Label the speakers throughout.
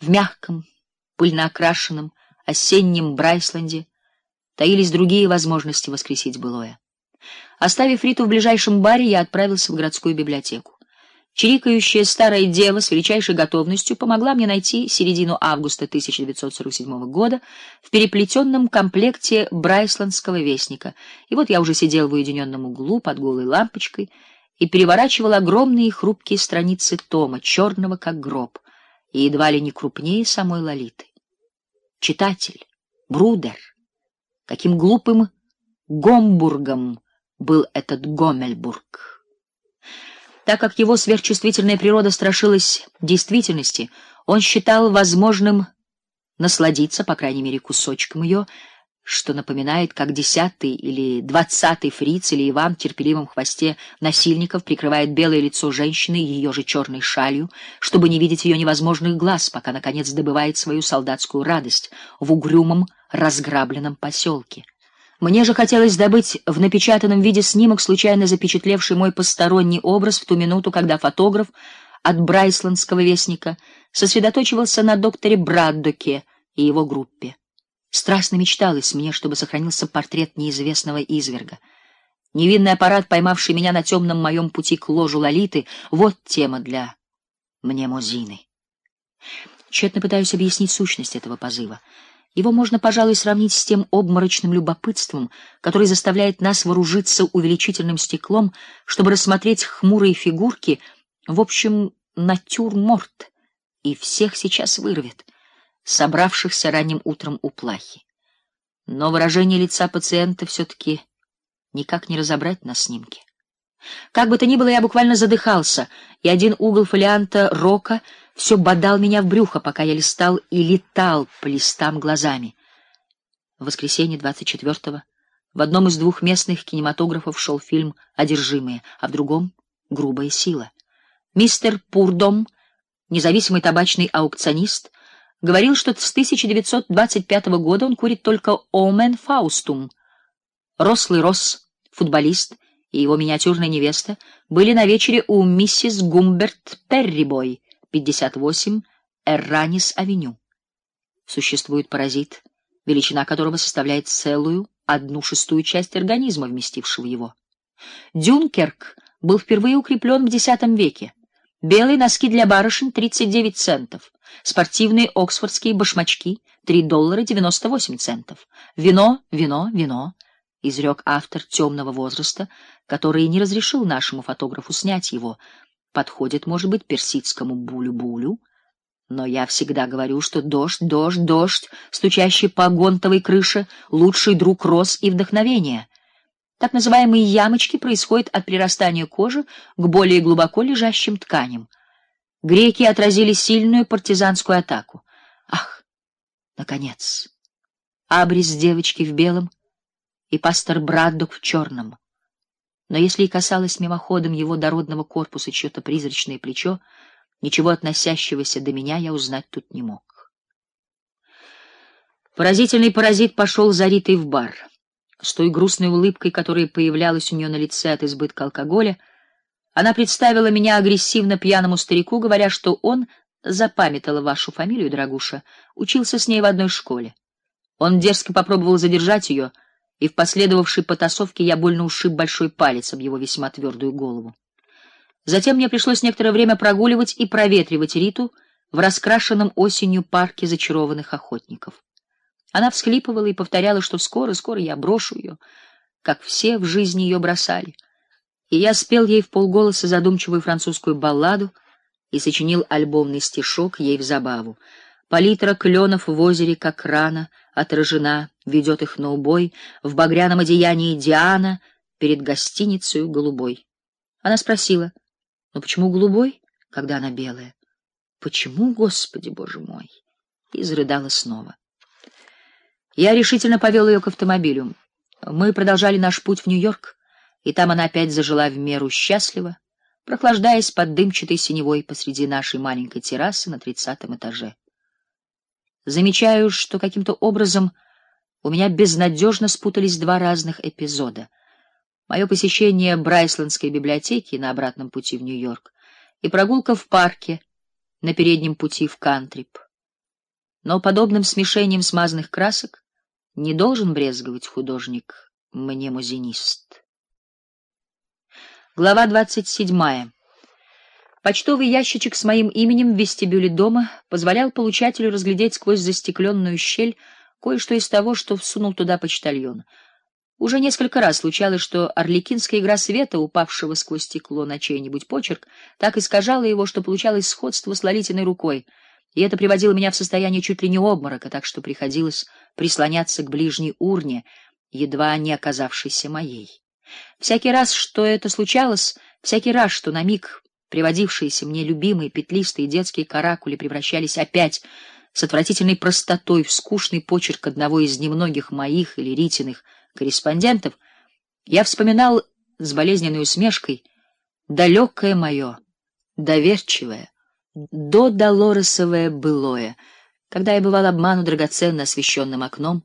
Speaker 1: В мягком, пыльно окрашенном осеннем Брайсленде таились другие возможности воскресить былое. Оставив Риту в ближайшем баре, я отправился в городскую библиотеку. Чирикающая старая дева с величайшей готовностью помогла мне найти середину августа 1947 года в переплетенном комплекте Брайсландского вестника. И вот я уже сидел в уединенном углу под голой лампочкой и переворачивал огромные хрупкие страницы тома, черного как гроб, и едва ли не крупнее самой Лолиты. Читатель, Брудер, каким глупым Гомбургом был этот Гомельбург. Так как его сверхчувствительная природа страшилась действительности, он считал возможным насладиться, по крайней мере, кусочком ее, что напоминает, как десятый или двадцатый фриц или Иван в терпеливом хвосте насильников прикрывает белое лицо женщины ее же черной шалью, чтобы не видеть ее невозможных глаз, пока наконец добывает свою солдатскую радость в угрюмом разграбленном поселке. Мне же хотелось добыть в напечатанном виде снимок, случайно запечатлевший мой посторонний образ в ту минуту, когда фотограф от Брайсландского вестника сосредоточивался на докторе Браддоке и его группе. Страстно мечталось мне, чтобы сохранился портрет неизвестного изверга. Невинный аппарат, поймавший меня на темном моем пути к ложу Лолиты, вот тема для мне Мозины. Тщетно пытаюсь объяснить сущность этого позыва. Его можно, пожалуй, сравнить с тем обморочным любопытством, которое заставляет нас вооружиться увеличительным стеклом, чтобы рассмотреть хмурые фигурки, в общем, натюрморт, и всех сейчас вырвет, собравшихся ранним утром у плахи. Но выражение лица пациента все таки никак не разобрать на снимке. Как бы то ни было, я буквально задыхался, и один угол фолианта Рока все бодал меня в брюхо, пока я листал и летал по листам глазами. В воскресенье 24-го в одном из двух местных кинематографов шел фильм Одержимые, а в другом Грубая сила. Мистер Пурдом, независимый табачный аукционист, говорил, что с 1925 года он курит только Омен Фаустум. Рослый Росс, футболист, и его миниатюрная невеста были на вечере у миссис Гумберт Перрибой 58 Эрранис-авеню. Существует паразит, величина которого составляет целую одну шестую часть организма, вместившего его. Дюнкерк был впервые укреплен в X веке. Белые носки для барышень 39 центов, спортивные оксфордские башмачки 3 доллара 98 центов. Вино, вино, вино, изрек автор темного возраста, который не разрешил нашему фотографу снять его, подходит, может быть, персидскому булю-булю, но я всегда говорю, что дождь, дождь, дождь, стучащий по гонтовой крыше, лучший друг роз и вдохновения. Так называемые ямочки происходят от прирастания кожи к более глубоко лежащим тканям. Греки отразили сильную партизанскую атаку. Ах, наконец. Абрис девочки в белом и пастор Браддок в черном. Но если и касалось мимоходом его дородного корпуса чье-то призрачное плечо, ничего относящегося до меня я узнать тут не мог. Поразительный паразит пошел за Ритой в бар. С той грустной улыбкой, которая появлялась у нее на лице от избытка алкоголя, она представила меня агрессивно пьяному старику, говоря, что он запамятовал вашу фамилию, дорогуша, учился с ней в одной школе. Он дерзко попробовал задержать ее — и в последовавшей потасовке я больно ушиб большой палец об его весьма твердую голову. Затем мне пришлось некоторое время прогуливать и проветривать Риту в раскрашенном осенью парке зачарованных охотников. Она всхлипывала и повторяла, что скоро-скоро я брошу ее, как все в жизни ее бросали. И я спел ей в полголоса задумчивую французскую балладу и сочинил альбомный стишок ей в забаву. Палитра кленов в озере, как рана, отражена, ведет их на убой, в багряном одеянии Диана перед гостиницей голубой. Она спросила: "Ну почему голубой, когда она белая? Почему, Господи Боже мой?" и зарыдала снова. Я решительно повел ее к автомобилю. Мы продолжали наш путь в Нью-Йорк, и там она опять зажила в меру счастливо, прохлаждаясь под дымчатой синевой посреди нашей маленькой террасы на тридцатом этаже. Замечаю, что каким-то образом у меня безнадежно спутались два разных эпизода: мое посещение Брайслендской библиотеки на обратном пути в Нью-Йорк и прогулка в парке на переднем пути в Кантрип. Но подобным смешением смазанных красок не должен брезговать художник мнемозинист. Глава двадцать седьмая. Почтовый ящичек с моим именем в вестибюле дома позволял получателю разглядеть сквозь застекленную щель кое-что из того, что всунул туда почтальон. Уже несколько раз случалось, что орликинская игра света, упавшего сквозь стекло на чей-нибудь почерк, так искажала его, что получалось сходство с Лолитиной рукой, и это приводило меня в состояние чуть ли не обморока, так что приходилось прислоняться к ближней урне, едва не оказавшейся моей. Всякий раз, что это случалось, всякий раз, что на миг приводившиеся мне любимые петлистые детские каракули превращались опять с отвратительной простотой в скучный почерк одного из немногих моих или Ритиных корреспондентов, я вспоминал с болезненной усмешкой далекое мое, доверчивое, до долоресовое былое, когда я бывал обману драгоценно освещенным окном,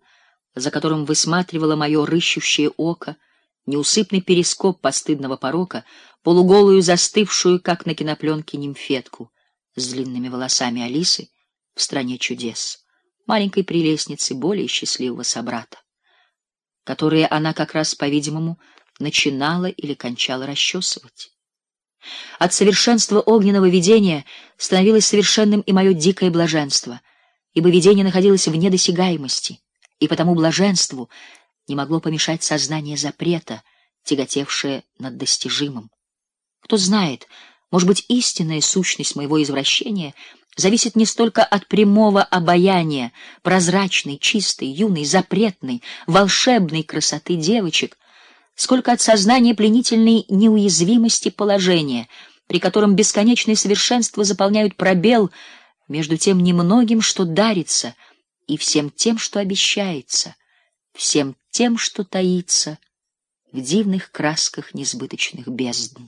Speaker 1: за которым высматривало мое рыщущее око, неусыпный перископ постыдного порока, полуголую застывшую, как на кинопленке, нимфетку с длинными волосами Алисы в стране чудес, маленькой прелестницы более счастливого собрата которые она как раз, по-видимому, начинала или кончала расчесывать. От совершенства огненного видения становилось совершенным и мое дикое блаженство, ибо видение находилось вне досягаемости, и потому блаженству не могло помешать сознание запрета, тяготевшее над достижимым. Кто знает, может быть, истинная сущность моего извращения — зависит не столько от прямого обаяния прозрачной, чистой, юной, запретной, волшебной красоты девочек, сколько от сознания пленительной неуязвимости положения, при котором бесконечные совершенства заполняют пробел между тем немногим, что дарится, и всем тем, что обещается, всем тем, что таится в дивных красках несбыточных бездн.